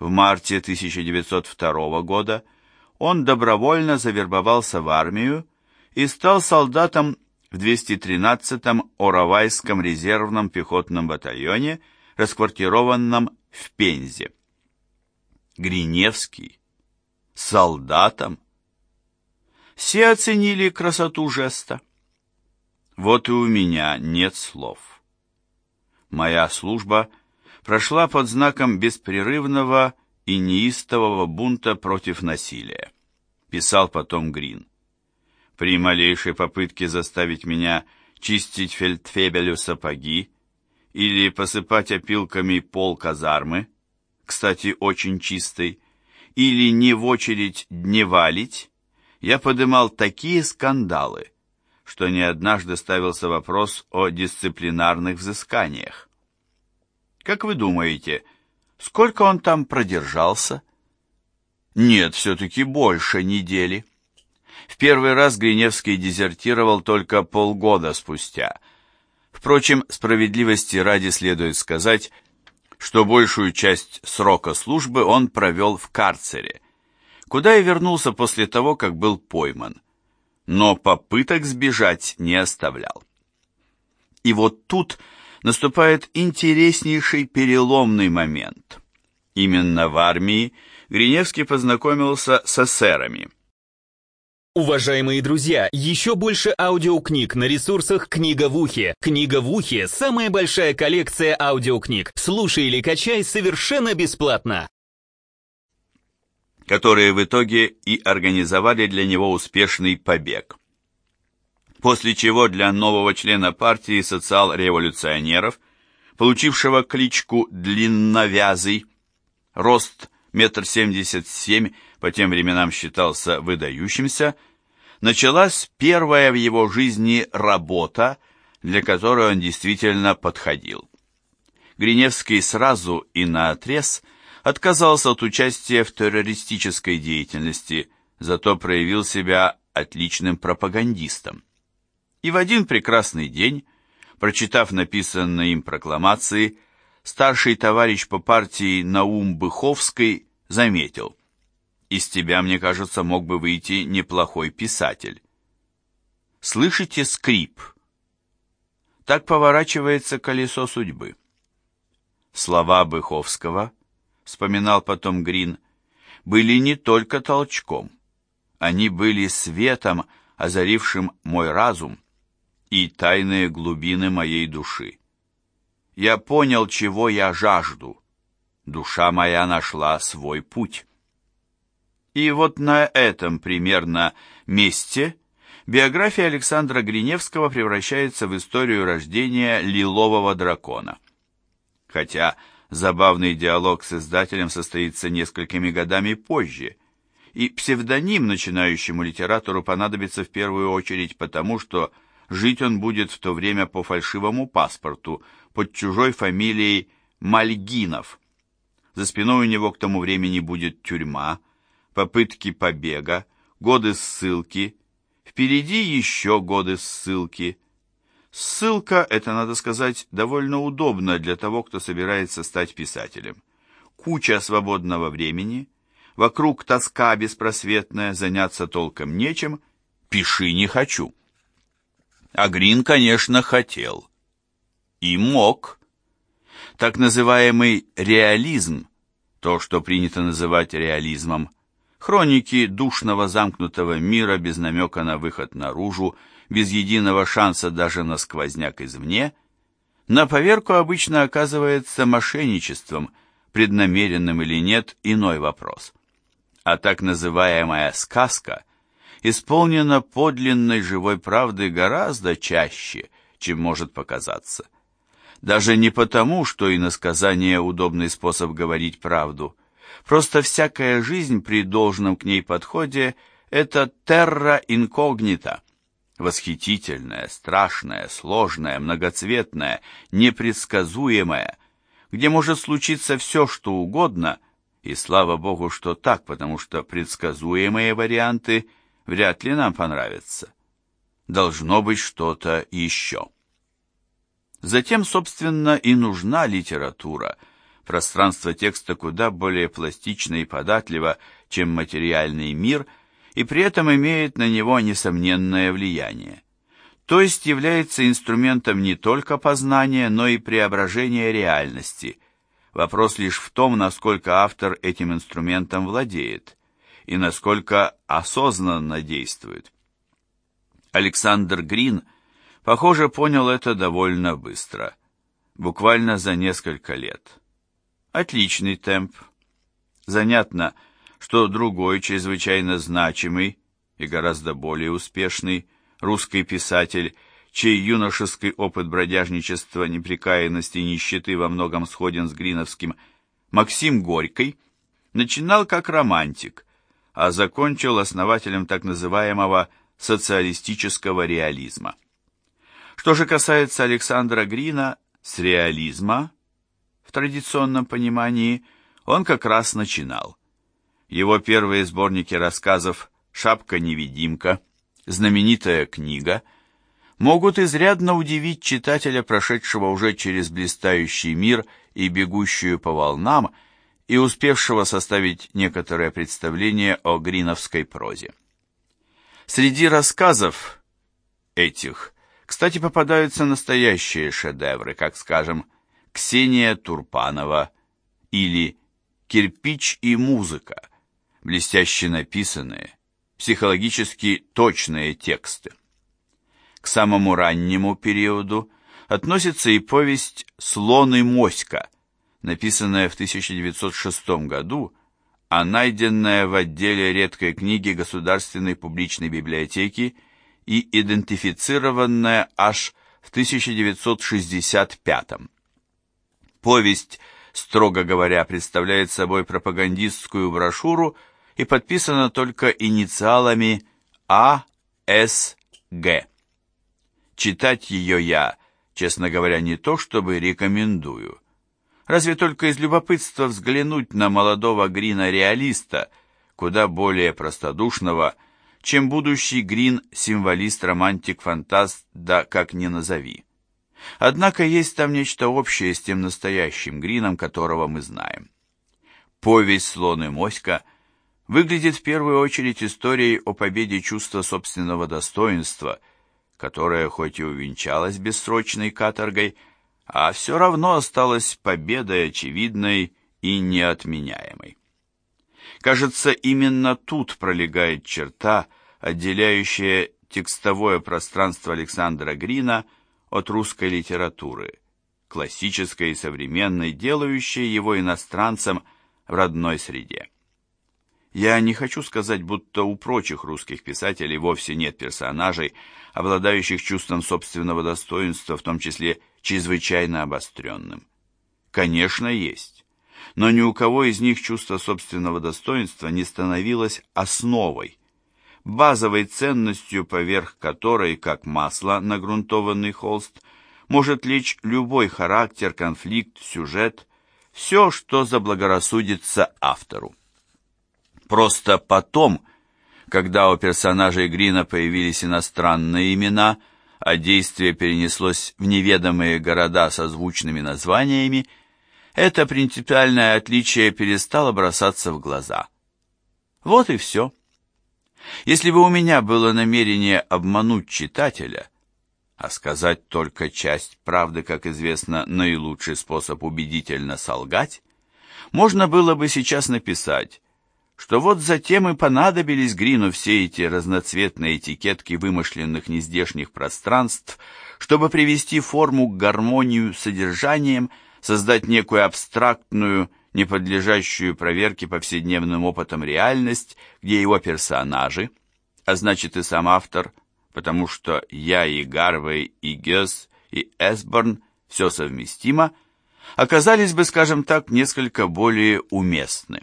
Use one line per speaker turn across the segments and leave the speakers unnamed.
В марте 1902 года он добровольно завербовался в армию и стал солдатом в 213-м Оравайском резервном пехотном батальоне, расквартированном в Пензе. Гриневский? Солдатом? Все оценили красоту жеста. Вот и у меня нет слов. Моя служба прошла под знаком беспрерывного и неистового бунта против насилия, писал потом Грин. При малейшей попытке заставить меня чистить фельдфебелю сапоги или посыпать опилками пол казармы, кстати, очень чистый, или не в очередь дневалить, я подымал такие скандалы, что не однажды ставился вопрос о дисциплинарных взысканиях. Как вы думаете, сколько он там продержался? Нет, все-таки больше недели. В первый раз Гриневский дезертировал только полгода спустя. Впрочем, справедливости ради следует сказать, что большую часть срока службы он провел в карцере, куда и вернулся после того, как был пойман. Но попыток сбежать не оставлял. И вот тут наступает интереснейший переломный момент. Именно в армии Гриневский познакомился с эсерами –
Уважаемые друзья, еще больше аудиокниг на ресурсах «Книга в ухе». «Книга в ухе» — самая большая коллекция аудиокниг. Слушай или качай совершенно бесплатно.
Которые в итоге и организовали для него успешный побег. После чего для нового члена партии социал-революционеров, получившего кличку «Длинновязый», рост метр семьдесят семь по тем временам считался выдающимся, началась первая в его жизни работа, для которой он действительно подходил. Гриневский сразу и наотрез отказался от участия в террористической деятельности, зато проявил себя отличным пропагандистом. И в один прекрасный день, прочитав написанные им прокламации, старший товарищ по партии Наум Быховский заметил, «Из тебя, мне кажется, мог бы выйти неплохой писатель». Слышите скрип? Так поворачивается колесо судьбы. Слова Быховского, вспоминал потом Грин, были не только толчком. Они были светом, озарившим мой разум и тайные глубины моей души. Я понял, чего я жажду, душа моя нашла свой путь. И вот на этом примерно месте биография Александра Гриневского превращается в историю рождения лилового дракона. Хотя забавный диалог с издателем состоится несколькими годами позже, и псевдоним начинающему литератору понадобится в первую очередь потому, что жить он будет в то время по фальшивому паспорту под чужой фамилией Мальгинов – за спиной у него к тому времени будет тюрьма, попытки побега, годы ссылки, впереди еще годы ссылки. Ссылка, это, надо сказать, довольно удобно для того, кто собирается стать писателем. Куча свободного времени, вокруг тоска беспросветная, заняться толком нечем, пиши не хочу. А Грин, конечно, хотел. И мог так называемый реализм, то, что принято называть реализмом, хроники душного замкнутого мира без намека на выход наружу, без единого шанса даже на сквозняк извне, на поверку обычно оказывается мошенничеством, преднамеренным или нет, иной вопрос. А так называемая сказка исполнена подлинной живой правдой гораздо чаще, чем может показаться. Даже не потому, что иносказание – удобный способ говорить правду. Просто всякая жизнь при должном к ней подходе – это терра инкогнита. Восхитительная, страшная, сложная, многоцветная, непредсказуемая, где может случиться все, что угодно, и слава богу, что так, потому что предсказуемые варианты вряд ли нам понравятся. Должно быть что-то еще. Затем, собственно, и нужна литература, Пространство текста куда более пластично и податливо, чем материальный мир, и при этом имеет на него несомненное влияние. То есть является инструментом не только познания, но и преображения реальности. Вопрос лишь в том, насколько автор этим инструментом владеет и насколько осознанно действует. Александр Грин, похоже, понял это довольно быстро, буквально за несколько лет. Отличный темп. Занятно, что другой чрезвычайно значимый и гораздо более успешный русский писатель, чей юношеский опыт бродяжничества, неприкаянности и нищеты во многом сходен с Гриновским, Максим Горький, начинал как романтик, а закончил основателем так называемого социалистического реализма. Что же касается Александра Грина, с реализма в традиционном понимании, он как раз начинал. Его первые сборники рассказов «Шапка-невидимка», знаменитая книга, могут изрядно удивить читателя, прошедшего уже через блистающий мир и бегущую по волнам, и успевшего составить некоторое представление о гриновской прозе. Среди рассказов этих, кстати, попадаются настоящие шедевры, как, скажем, Ксения Турпанова или «Кирпич и музыка», блестяще написанные, психологически точные тексты. К самому раннему периоду относится и повесть «Слон и моська», написанная в 1906 году, а найденная в отделе редкой книги Государственной публичной библиотеки и идентифицированная аж в 1965 -м. Повесть, строго говоря, представляет собой пропагандистскую брошюру и подписана только инициалами А. С. Г. Читать ее я, честно говоря, не то чтобы рекомендую. Разве только из любопытства взглянуть на молодого Грина-реалиста, куда более простодушного, чем будущий Грин символист-романтик-фантаст, да как ни назови. Однако есть там нечто общее с тем настоящим Грином, которого мы знаем. Повесть «Слон и моська» выглядит в первую очередь историей о победе чувства собственного достоинства, которое хоть и увенчалось бессрочной каторгой, а все равно осталась победой очевидной и неотменяемой. Кажется, именно тут пролегает черта, отделяющая текстовое пространство Александра Грина – от русской литературы, классической и современной, делающей его иностранцем в родной среде. Я не хочу сказать, будто у прочих русских писателей вовсе нет персонажей, обладающих чувством собственного достоинства, в том числе чрезвычайно обостренным. Конечно, есть. Но ни у кого из них чувство собственного достоинства не становилось основой, базовой ценностью, поверх которой, как масло на грунтованный холст, может лечь любой характер, конфликт, сюжет, все, что заблагорассудится автору. Просто потом, когда у персонажей Грина появились иностранные имена, а действие перенеслось в неведомые города со звучными названиями, это принципиальное отличие перестало бросаться в глаза. Вот и все. Если бы у меня было намерение обмануть читателя, а сказать только часть правды, как известно, наилучший способ убедительно солгать, можно было бы сейчас написать, что вот затем и понадобились Грину все эти разноцветные этикетки вымышленных нездешних пространств, чтобы привести форму к гармонию с содержанием, создать некую абстрактную, не подлежащую проверке повседневным опытом реальность, где его персонажи, а значит и сам автор, потому что я и Гарвей, и Гёс, и Эсборн все совместимо, оказались бы, скажем так, несколько более уместны,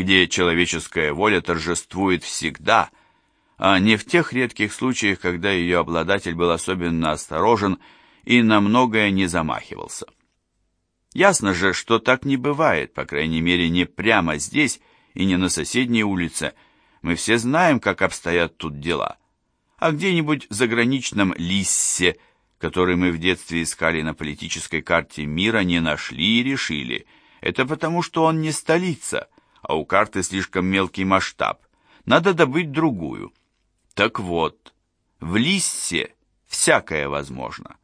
где человеческая воля торжествует всегда, а не в тех редких случаях, когда ее обладатель был особенно осторожен и на многое не замахивался. Ясно же, что так не бывает, по крайней мере, не прямо здесь и не на соседней улице. Мы все знаем, как обстоят тут дела. А где-нибудь в заграничном Лиссе, который мы в детстве искали на политической карте мира, не нашли и решили. Это потому, что он не столица, а у карты слишком мелкий масштаб. Надо добыть другую. Так вот, в Лиссе всякое возможно.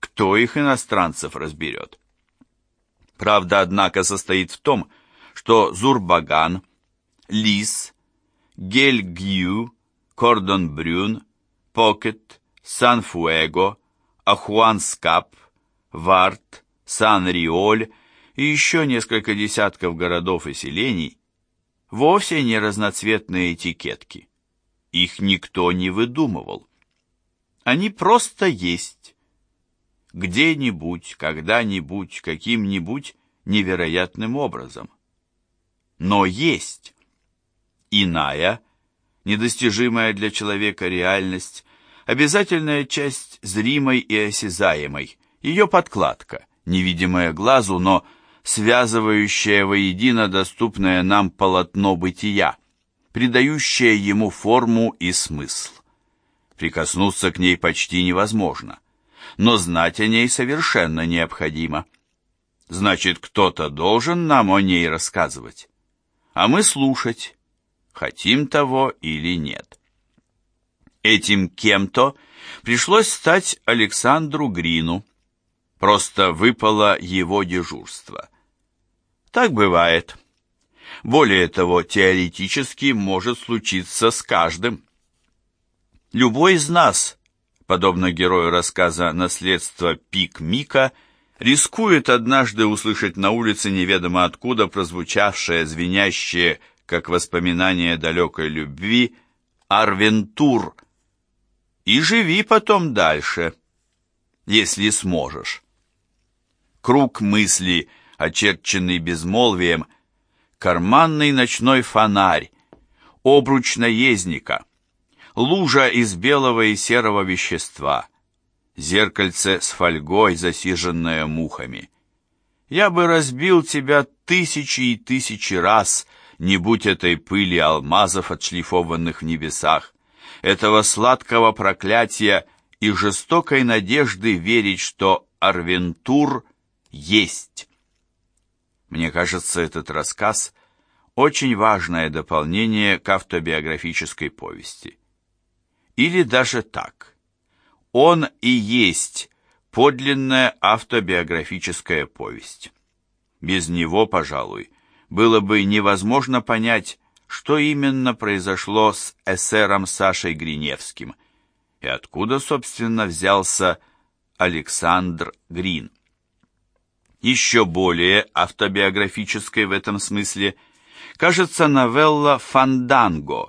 Кто их иностранцев разберет? Правда, однако, состоит в том, что Зурбаган, Лис, Гельгью, Кордон-Брюн, Покет, Сан-Фуэго, Ахуанскап, Варт, Сан-Риоль и еще несколько десятков городов и селений вовсе не разноцветные этикетки. Их никто не выдумывал. Они просто есть. Где-нибудь, когда-нибудь, каким-нибудь невероятным образом. Но есть. Иная, недостижимая для человека реальность, обязательная часть зримой и осязаемой, ее подкладка, невидимая глазу, но связывающая воедино доступное нам полотно бытия, придающее ему форму и смысл. Прикоснуться к ней почти невозможно, но знать о ней совершенно необходимо. Значит, кто-то должен нам о ней рассказывать, а мы слушать, хотим того или нет. Этим кем-то пришлось стать Александру Грину. Просто выпало его дежурство. Так бывает. Более того, теоретически может случиться с каждым. Любой из нас, подобно герою рассказа «Наследство Пик-Мика», рискует однажды услышать на улице неведомо откуда прозвучавшее, звенящее, как воспоминание далекой любви, «Арвентур», и живи потом дальше, если сможешь. Круг мысли, очерченный безмолвием, карманный ночной фонарь, обруч наездника, лужа из белого и серого вещества, зеркальце с фольгой, засиженное мухами. Я бы разбил тебя тысячи и тысячи раз, не будь этой пыли алмазов, отшлифованных в небесах, этого сладкого проклятия и жестокой надежды верить, что Арвентур есть. Мне кажется, этот рассказ – очень важное дополнение к автобиографической повести. Или даже так. Он и есть подлинная автобиографическая повесть. Без него, пожалуй, было бы невозможно понять, что именно произошло с эсером Сашей Гриневским и откуда, собственно, взялся Александр Грин. Еще более автобиографической в этом смысле кажется новелла «Фанданго»,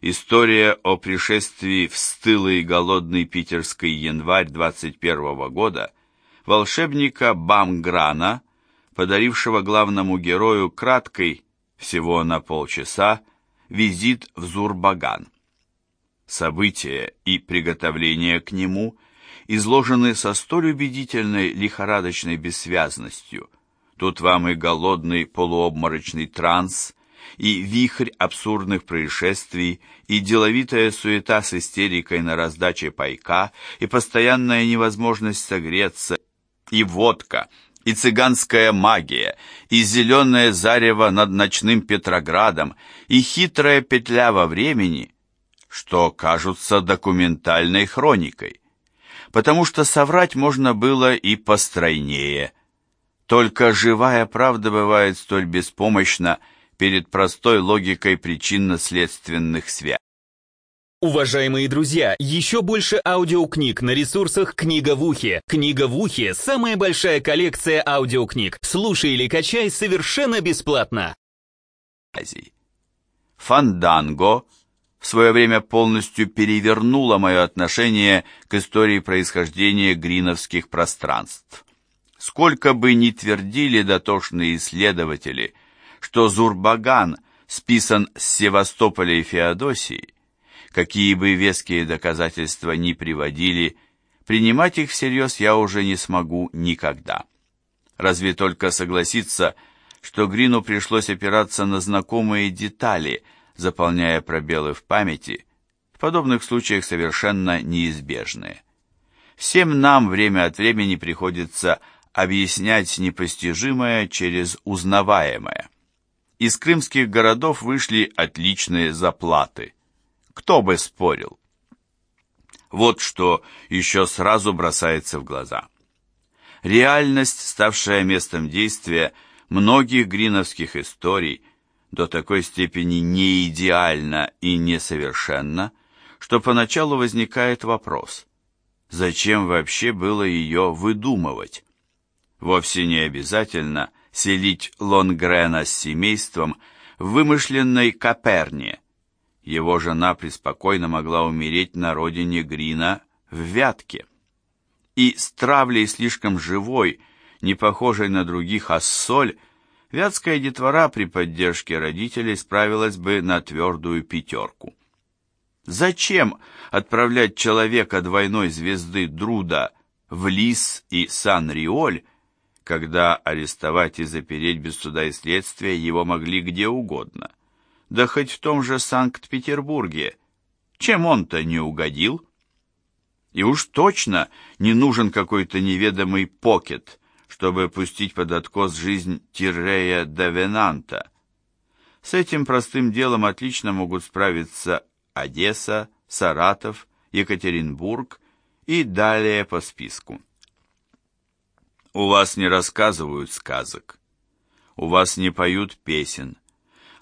история о пришествии в стылый голодный питерский январь 21 года волшебника Бамграна, подарившего главному герою краткий, всего на полчаса, визит в Зурбаган. События и приготовления к нему изложены со столь убедительной лихорадочной бессвязностью. Тут вам и голодный полуобморочный транс, и вихрь абсурдных происшествий, и деловитая суета с истерикой на раздаче пайка, и постоянная невозможность согреться, и водка — и цыганская магия, и зеленое зарево над ночным Петроградом, и хитрая петля во времени, что кажутся документальной хроникой. Потому что соврать можно было и постройнее. Только живая правда бывает столь беспомощна перед простой логикой причинно-следственных связей.
Уважаемые друзья, еще больше аудиокниг на ресурсах «Книга в ухе». «Книга в ухе» — самая большая коллекция аудиокниг. Слушай или качай совершенно бесплатно.
Фанданго в свое время полностью перевернула мое отношение к истории происхождения гриновских пространств. Сколько бы ни твердили дотошные исследователи, что Зурбаган списан с Севастополя и Феодосии, какие бы веские доказательства ни приводили, принимать их всерьез я уже не смогу никогда. Разве только согласиться, что Грину пришлось опираться на знакомые детали, заполняя пробелы в памяти, в подобных случаях совершенно неизбежные. Всем нам время от времени приходится объяснять непостижимое через узнаваемое. Из крымских городов вышли отличные заплаты. Кто бы спорил? Вот что еще сразу бросается в глаза. Реальность, ставшая местом действия многих гриновских историй, до такой степени не идеальна и несовершенна, что поначалу возникает вопрос, зачем вообще было ее выдумывать? Вовсе не обязательно селить Лонгрена с семейством в вымышленной Каперне. Его жена преспокойно могла умереть на родине Грина в Вятке. И с травлей слишком живой, не похожей на других ассоль, вятская детвора при поддержке родителей справилась бы на твердую пятерку. Зачем отправлять человека двойной звезды Друда в Лис и Сан-Риоль, когда арестовать и запереть без суда и следствия его могли где угодно? Да хоть в том же Санкт-Петербурге. Чем он-то не угодил? И уж точно не нужен какой-то неведомый покет, чтобы пустить под откос жизнь Тирея Давенанта. С этим простым делом отлично могут справиться Одесса, Саратов, Екатеринбург и далее по списку. У вас не рассказывают сказок, у вас не поют песен,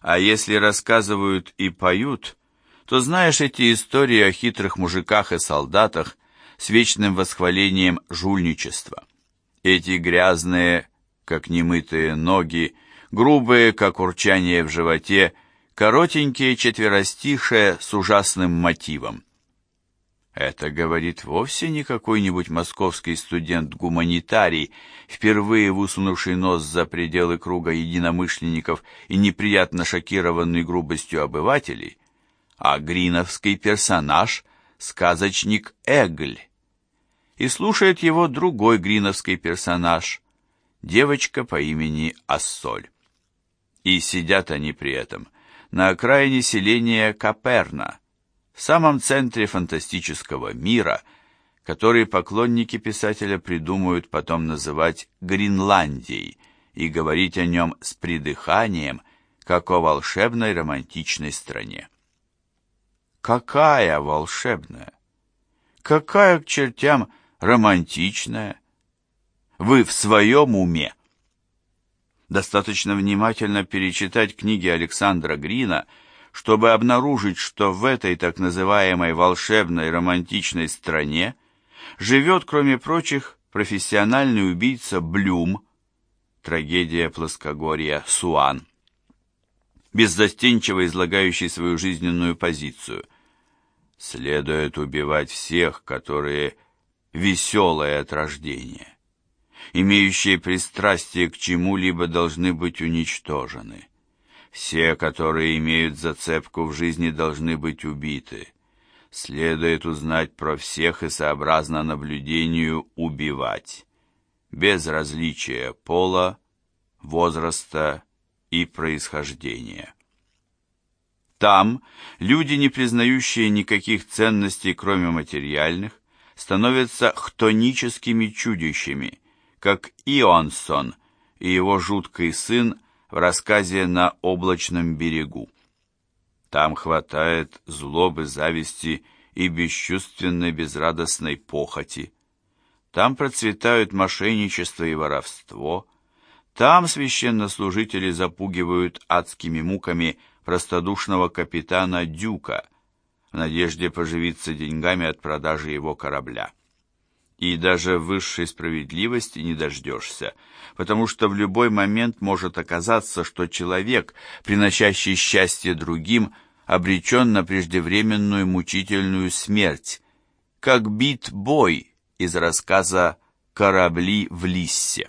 а если рассказывают и поют, то знаешь эти истории о хитрых мужиках и солдатах с вечным восхвалением жульничества. Эти грязные, как немытые ноги, грубые, как урчание в животе, коротенькие четверостишие с ужасным мотивом. Это говорит вовсе не какой-нибудь московский студент-гуманитарий, впервые высунувший нос за пределы круга единомышленников и неприятно шокированный грубостью обывателей, а гриновский персонаж — сказочник Эгль. И слушает его другой гриновский персонаж — девочка по имени Ассоль. И сидят они при этом — на окраине селения Каперна, в самом центре фантастического мира, который поклонники писателя придумают потом называть Гренландией и говорить о нем с придыханием, как о волшебной романтичной стране. Какая волшебная? Какая к чертям романтичная? Вы в своем уме? Достаточно внимательно перечитать книги Александра Грина, чтобы обнаружить, что в этой так называемой волшебной романтичной стране живет, кроме прочих, профессиональный убийца Блюм, трагедия плоскогорья Суан, беззастенчиво излагающий свою жизненную позицию. Следует убивать всех, которые веселые от рождения имеющие пристрастие к чему-либо, должны быть уничтожены. Все, которые имеют зацепку в жизни, должны быть убиты. Следует узнать про всех и сообразно наблюдению убивать, без различия пола, возраста и происхождения. Там люди, не признающие никаких ценностей, кроме материальных, становятся хтоническими чудищами – как Ионсон и его жуткий сын в рассказе «На облачном берегу». Там хватает злобы, зависти и бесчувственной безрадостной похоти. Там процветают мошенничество и воровство. Там священнослужители запугивают адскими муками простодушного капитана Дюка в надежде поживиться деньгами от продажи его корабля и даже высшей справедливости не дождешься, потому что в любой момент может оказаться, что человек, приносящий счастье другим, обречен на преждевременную мучительную смерть, как бит-бой из рассказа «Корабли в Лиссе».